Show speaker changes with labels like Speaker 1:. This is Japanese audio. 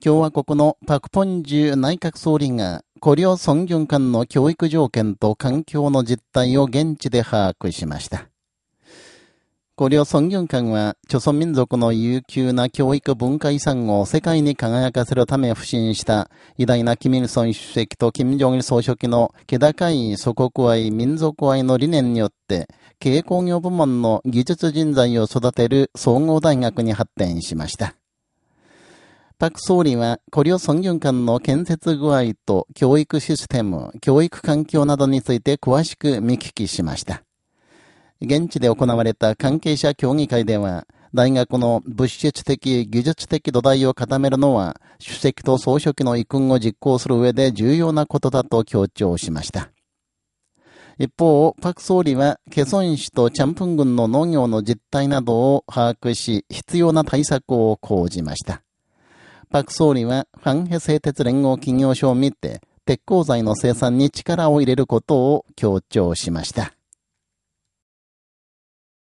Speaker 1: 共和国のパクポンジュ内閣総理が、古領孫順間の教育条件と環境の実態を現地で把握しました。古領孫順間は、朝鮮民族の悠久な教育文化遺産を世界に輝かせるため不信した偉大なキミルソン主席とキム・ジョンイル総書記の気高い祖国愛、民族愛の理念によって、経営工業部門の技術人材を育てる総合大学に発展しました。パク総理は、古領村順間の建設具合と教育システム、教育環境などについて詳しく見聞きしました。現地で行われた関係者協議会では、大学の物質的、技術的土台を固めるのは、主席と総書記の意訓を実行する上で重要なことだと強調しました。一方、パク総理は、ケソン市とチャンプン郡の農業の実態などを把握し、必要な対策を講じました。パク総理は、ファンヘ製鉄連合企業所を見て、鉄鋼材の生産に力を入れることを強調しました。